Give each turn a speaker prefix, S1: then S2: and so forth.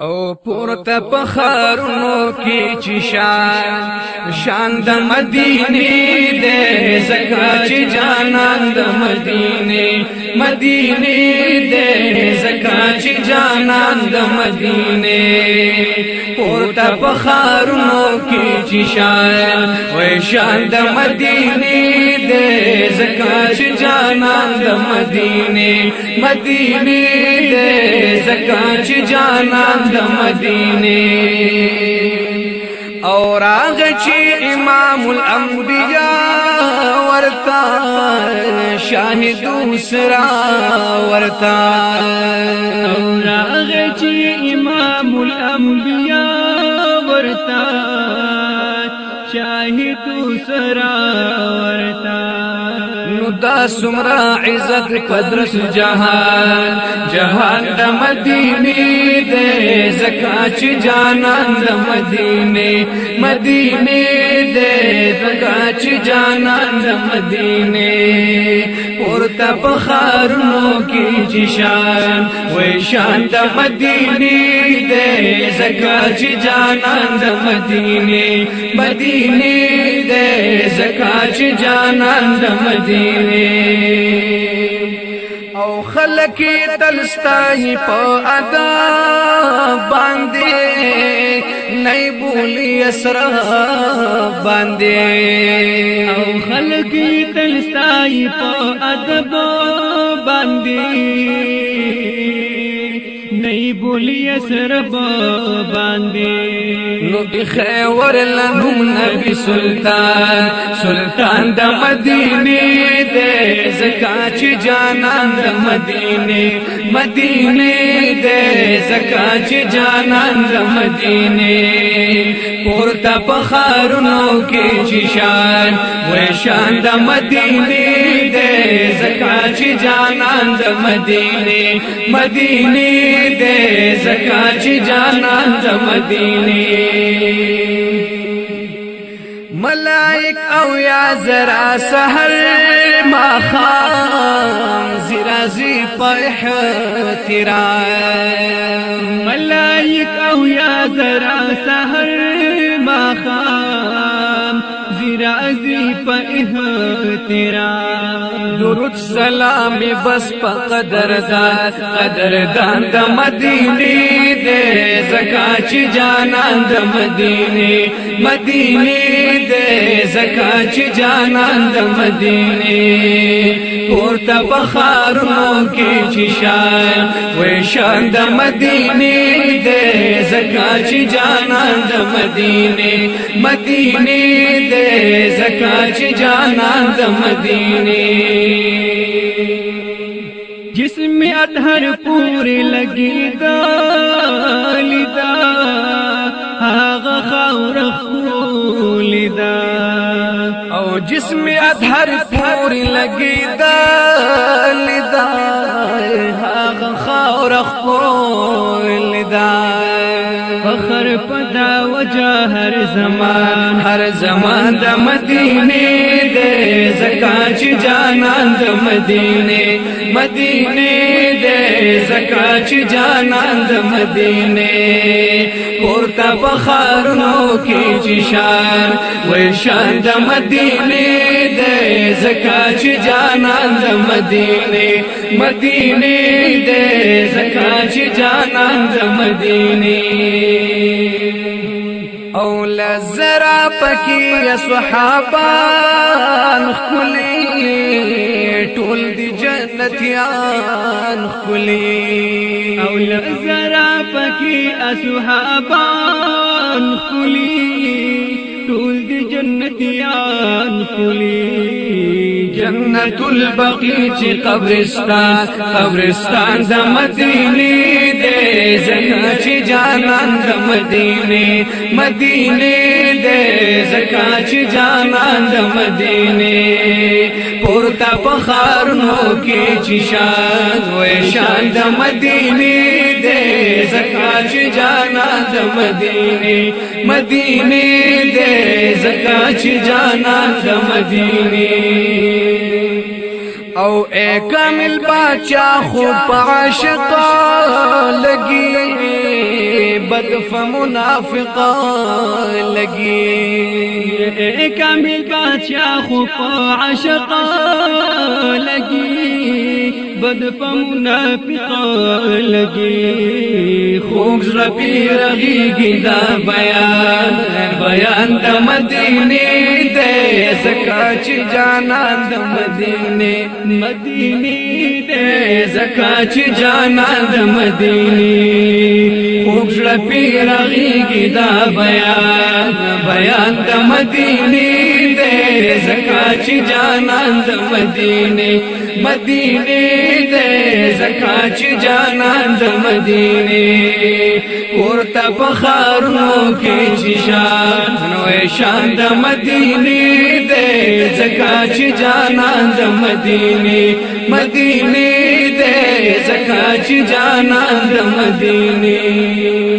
S1: او پورته په خارونو کې چې شان شان د مدینه دې زکه چې جانان د مدینه مدینه دې زکه چې جانان د مدینه پورته په خارونو کې چې شان وې شان د مدینه دې زکه چې جانان د مدینه مدینه دې زکه چې جانان د مدینه او راغ چې امام الانبیاء ورتا شاهد وسرا ورتا راغ چې امام الانبیاء ورتا شاهد وسرا ورتا نو دا سمرا عزت پدرس جهان جهان د مدینه دے زکا چ جانان د مدینه مدینه دے زکا چ جانان د مدینه پورته په خارونو کې جشان وې شان د مدینه دې زکات جانان د مدینه مدینه زکا چې جانان د مدینه او خلک تلستای په ادا باندې نه بولی اسرا باندې او خلک تلستای په ادب باندې بولی سرب باندې نو خیور لنم نبی سلطان سلطان د مدینه زکاچ جانان د مدینه مدینه دې زکاچ جانان د مدینه پورته پخارونو کې چشان وې شان د مدینه دې زکاچ جانان د مدینه مدینه دې زکاچ جانان د مدینه ملائک او یا زرا سحر ما خام زرا زی پرح تیرا ملائک او یا زرا سحر ما خام زرا زی پرح تیرا درود سلام بس په قدر دان قدر دان د مدینه دې زکات جانان د مدینه مدینه دې زکا چې جانان د مدینه پورته بخارونو کې چې شان وې شان د مدینه دې زکا چې جانان د مدینه مدینه دې زکا چې جانان د مدینه جسم اطهر پوری لگی دا لیدہ ولیدا او جسم اطهر پور لګیدا لیدا هاغه خاور خپور لیدا فخر پدا وجه هر زمان هر زمان د مدینه د زکات جانان د مدینه مدینه د زکات جانان د مدینه پورته په خارونو کې چې شان وې شان د مدینه د زکات جانان د مدینه مدینه د زکات جانان د مدینه او لزرا پکی صحابان خلی جنتیان خلی او لزرا پکی اصحابان خلی ټول دی جنتیان خلی جنت البقی چې قبرستان قبرستان د مدینه زکا چی جانان دا مدینے مدینے دے زکا چی جانان دا مدینے پورتا پخارنو کی چی شان وی شان دا مدینے دے زکا چی جانان دا مدینے مدینے دے زکا چی جانان دا مدینے او اے کامل مل باچا خواش لگی بد منافقا لگی اے کامل کا خوب عاشقا لگی لگی بد لگی خوب لگی رغی گدا بیان بیان د مدینه دې زکا چې جانا د مدینه مدینه دې زکا چې جانا د مدینه خوږ لپی راغي دا بیان بیان د مدینه دې زکا چې جانان د مدینه مدینه دې زکا چې جانان د مدینه ورته په خارونو کې چې شان نو شان د مدینه دې زکا چې جانان د مدینه مدینه دې زکا چې جانان د مدینه